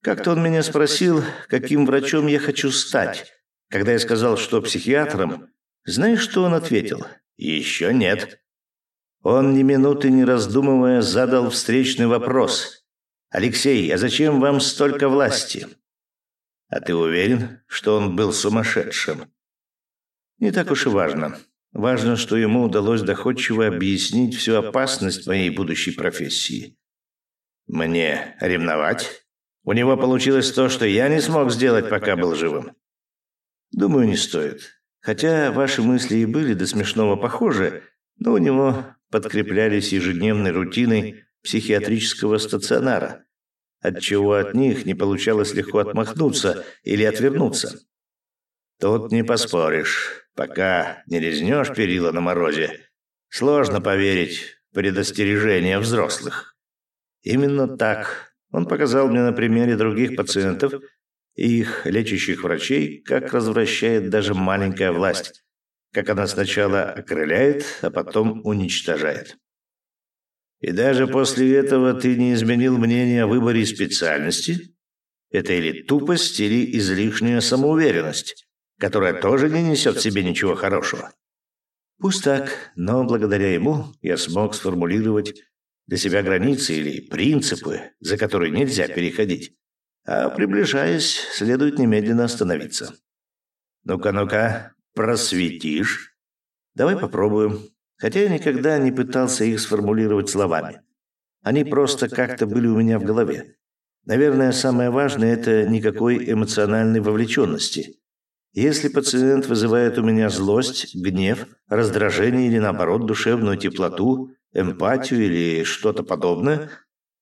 Speaker 1: Как-то он меня спросил, каким врачом я хочу стать. Когда я сказал, что психиатром, знаешь, что он ответил? Еще нет. Он ни минуты не раздумывая задал встречный вопрос. «Алексей, а зачем вам столько власти?» «А ты уверен, что он был сумасшедшим?» «Не так уж и важно. Важно, что ему удалось доходчиво объяснить всю опасность моей будущей профессии. Мне ревновать? У него получилось то, что я не смог сделать, пока был живым.
Speaker 2: Думаю, не стоит. Хотя ваши мысли и были до смешного похожи, но у него подкреплялись ежедневной рутиной психиатрического стационара, отчего от них не получалось легко отмахнуться или отвернуться.
Speaker 1: Тут не поспоришь. Пока не резнешь перила на морозе, сложно поверить в предостережение взрослых.
Speaker 2: Именно так. Он показал мне на примере других пациентов и их лечащих врачей, как развращает даже маленькая власть, как она сначала окрыляет, а потом уничтожает.
Speaker 1: И даже после этого ты не изменил мнение о выборе специальности? Это или тупость, или излишняя самоуверенность, которая тоже не несет в себе ничего хорошего.
Speaker 2: Пусть так, но благодаря ему я смог сформулировать для себя границы или принципы, за которые нельзя переходить. А приближаясь, следует немедленно остановиться.
Speaker 1: Ну-ка, ну-ка, просветишь?
Speaker 2: Давай попробуем. Хотя я никогда не пытался их сформулировать словами. Они просто как-то были у меня в голове. Наверное, самое важное – это никакой эмоциональной вовлеченности. Если пациент вызывает у меня злость, гнев, раздражение или, наоборот, душевную теплоту, эмпатию или что-то подобное,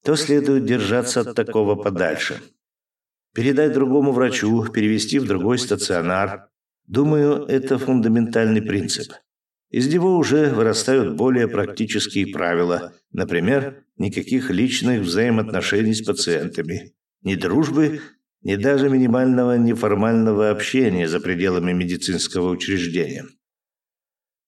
Speaker 2: то следует держаться от такого подальше. Передать другому врачу, перевести в другой стационар. Думаю, это фундаментальный принцип. Из него уже вырастают более практические правила, например, никаких личных взаимоотношений с пациентами, ни дружбы, ни даже минимального неформального общения за пределами медицинского учреждения.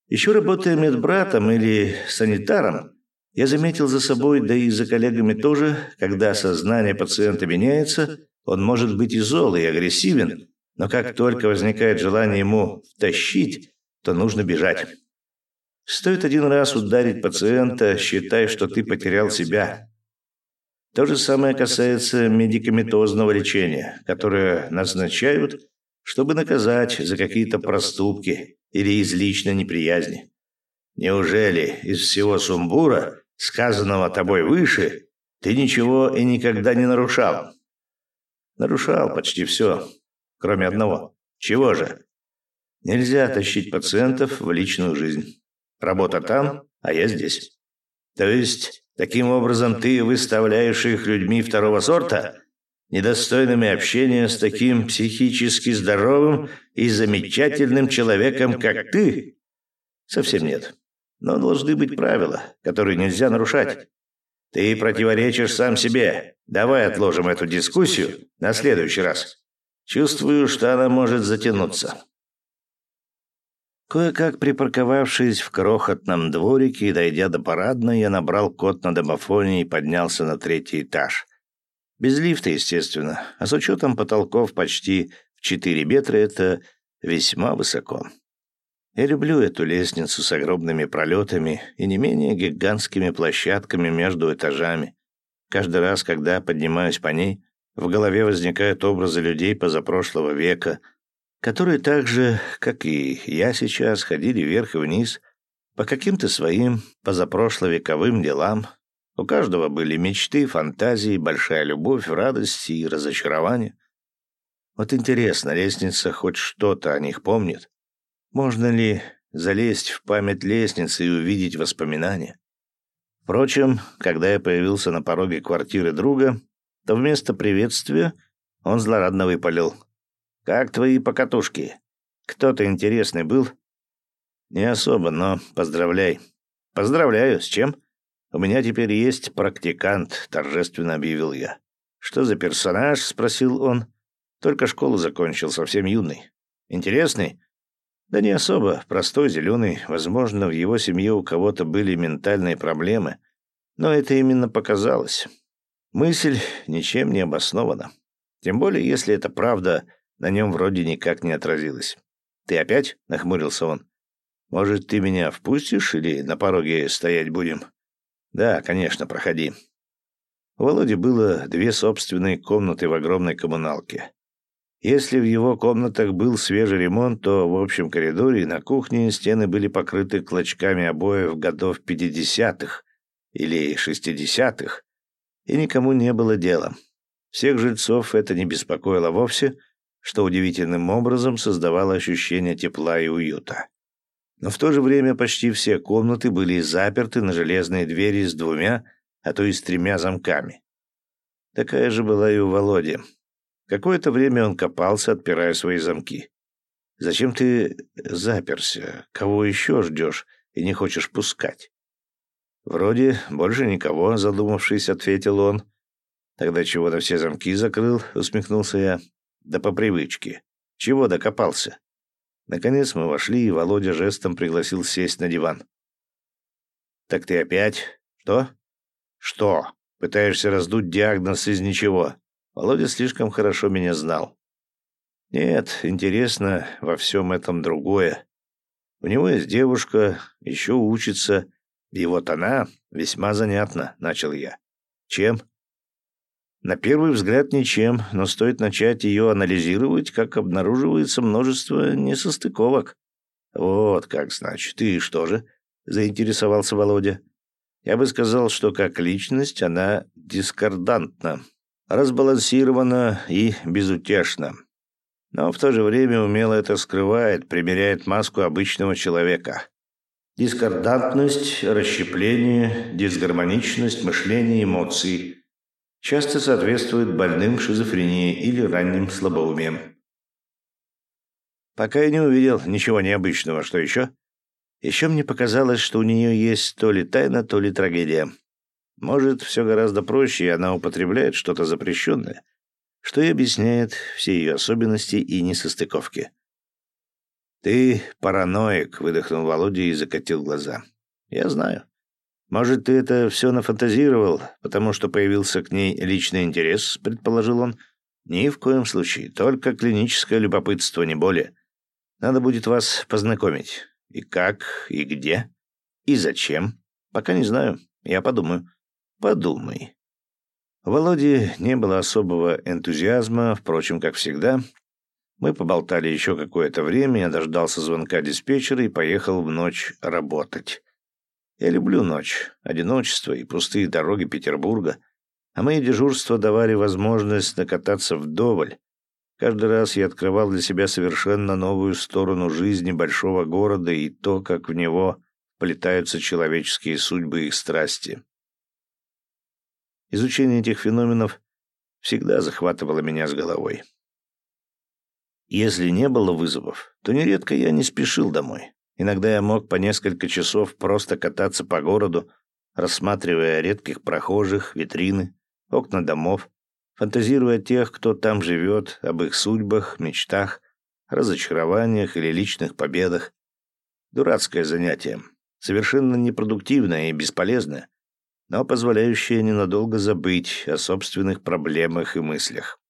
Speaker 2: Еще работая медбратом или санитаром, я заметил за собой, да и за коллегами тоже, когда сознание пациента меняется, он может быть и зол, и агрессивен, но как только возникает желание ему втащить, то нужно бежать. Стоит один раз ударить пациента, считай, что ты потерял себя. То же самое касается медикаментозного лечения, которое назначают, чтобы наказать за какие-то проступки, или из личной неприязни. Неужели из всего сумбура, сказанного тобой выше, ты ничего и никогда не нарушал? Нарушал почти все, кроме одного.
Speaker 1: Чего же?
Speaker 2: Нельзя тащить пациентов в личную жизнь. Работа там, а я здесь.
Speaker 1: То есть, таким образом ты выставляешь их людьми второго сорта? недостойными общения с таким психически здоровым и замечательным человеком, как ты?
Speaker 2: Совсем нет. Но должны быть правила, которые нельзя нарушать.
Speaker 1: Ты противоречишь сам себе. Давай отложим эту дискуссию на следующий раз. Чувствую, что она может затянуться.
Speaker 2: Кое-как припарковавшись в крохотном дворике и дойдя до парадной, я набрал код на домофоне и поднялся на третий этаж. Без лифта, естественно, а с учетом потолков почти в 4 метра это весьма высоко. Я люблю эту лестницу с огромными пролетами и не менее гигантскими площадками между этажами. Каждый раз, когда поднимаюсь по ней, в голове возникают образы людей позапрошлого века, которые так же, как и я сейчас, ходили вверх и вниз по каким-то своим позапрошловековым делам, у каждого были мечты, фантазии, большая любовь, радость и разочарование. Вот интересно, лестница хоть что-то о них помнит? Можно ли залезть в память лестницы и увидеть воспоминания? Впрочем, когда я появился на пороге квартиры друга, то вместо приветствия он злорадно выпалил. «Как твои покатушки? Кто-то интересный был?» «Не особо, но поздравляй». «Поздравляю. С чем?» «У меня теперь есть практикант», — торжественно объявил я. «Что за персонаж?» — спросил он. «Только школу закончил, совсем юный. Интересный?» «Да не особо. Простой, зеленый. Возможно, в его семье у кого-то были ментальные проблемы. Но это именно показалось. Мысль ничем не обоснована. Тем более, если это правда, на нем вроде никак не отразилось. «Ты опять?» — нахмурился он. «Может, ты меня впустишь или на пороге стоять будем?» «Да, конечно, проходи». У Володи было две собственные комнаты в огромной коммуналке. Если в его комнатах был свежий ремонт, то в общем коридоре и на кухне стены были покрыты клочками обоев годов 50-х или 60-х.
Speaker 1: и никому не было дела. Всех жильцов это не беспокоило вовсе, что удивительным образом создавало ощущение тепла и уюта. Но в то же время почти все комнаты были заперты на железные двери с двумя, а то и с тремя замками. Такая же была и у Володи. Какое-то время он копался, отпирая свои замки. «Зачем ты заперся? Кого еще ждешь и не хочешь пускать?» «Вроде больше никого», — задумавшись, ответил он. «Тогда чего на все замки закрыл?» — усмехнулся я. «Да по привычке. Чего докопался?» Наконец мы вошли, и Володя жестом пригласил сесть на диван. «Так ты опять? Что?» «Что? Пытаешься раздуть диагноз из ничего?» Володя слишком хорошо меня знал. «Нет, интересно во всем этом другое. У него есть девушка, еще учится, и вот она весьма занятна», — начал я. «Чем?» На первый взгляд ничем, но стоит начать ее анализировать, как обнаруживается множество несостыковок. Вот как значит. И что же? Заинтересовался Володя. Я бы сказал, что как личность она дискордантна, разбалансирована и безутешна. Но в то же время умело это скрывает, примеряет маску обычного человека. Дискордантность, расщепление, дисгармоничность мышления и эмоций – часто соответствует больным шизофренией или ранним слабоумием. Пока я не увидел ничего необычного. Что еще? Еще мне показалось, что у нее есть то ли тайна, то ли трагедия. Может, все гораздо проще, и она употребляет что-то запрещенное, что и объясняет все ее особенности и несостыковки. «Ты параноик», — выдохнул Володя и закатил глаза. «Я знаю. «Может, ты это все нафантазировал, потому что появился к ней личный интерес», — предположил он. «Ни в коем случае, только клиническое любопытство, не более. Надо будет вас познакомить. И как, и где, и зачем. Пока не знаю. Я подумаю». «Подумай». У Володи не было особого энтузиазма, впрочем, как всегда. Мы поболтали еще какое-то время, я дождался звонка диспетчера и поехал в ночь работать. Я люблю ночь, одиночество и пустые дороги Петербурга, а мои дежурства давали возможность накататься вдоволь. Каждый раз я открывал для себя совершенно новую сторону жизни большого города и то, как в него плетаются человеческие судьбы и страсти. Изучение этих феноменов всегда захватывало меня с головой. Если не было вызовов, то нередко я не спешил домой. Иногда я мог по несколько часов просто кататься по городу, рассматривая редких прохожих, витрины, окна домов, фантазируя тех, кто там живет, об их судьбах, мечтах, разочарованиях или личных победах. Дурацкое занятие, совершенно непродуктивное и бесполезное, но позволяющее ненадолго забыть о собственных проблемах и мыслях.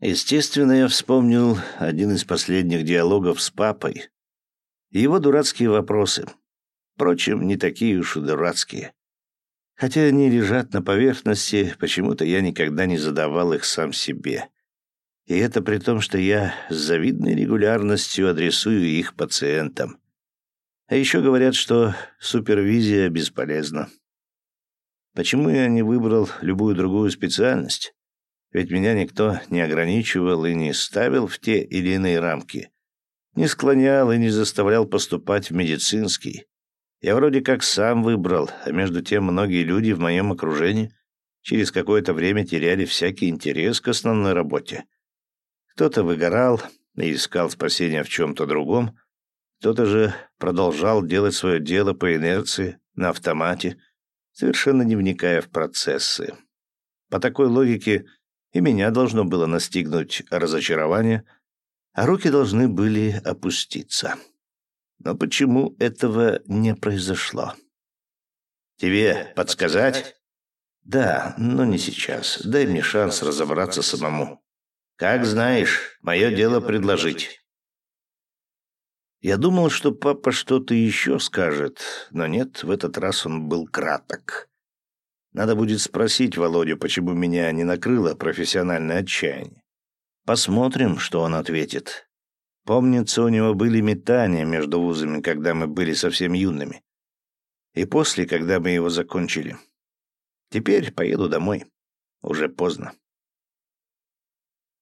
Speaker 1: Естественно, я вспомнил один из последних диалогов с папой, его дурацкие вопросы. Впрочем, не такие уж и дурацкие. Хотя они лежат на поверхности, почему-то я никогда не задавал их сам себе. И это при том, что я с завидной регулярностью адресую их пациентам. А еще говорят, что супервизия бесполезна. Почему я не выбрал любую другую специальность? Ведь меня никто не ограничивал и не ставил в те или иные рамки не склонял и не заставлял поступать в медицинский. Я вроде как сам выбрал, а между тем многие люди в моем окружении через какое-то время теряли всякий интерес к основной работе. Кто-то выгорал и искал спасения в чем-то другом, кто-то же продолжал делать свое дело по инерции, на автомате, совершенно не вникая в процессы. По такой логике и меня должно было настигнуть разочарование – а руки должны были опуститься. Но почему этого не произошло? «Тебе подсказать?» «Да, но не сейчас. Дай мне шанс разобраться самому. Как знаешь, мое дело предложить». Я думал, что папа что-то еще скажет, но нет, в этот раз он был краток. Надо будет спросить Володю, почему меня не накрыло профессиональное отчаяние. Посмотрим, что он ответит. Помнится, у него были метания между вузами, когда мы были совсем юными. И после, когда мы его закончили.
Speaker 2: Теперь поеду домой. Уже поздно.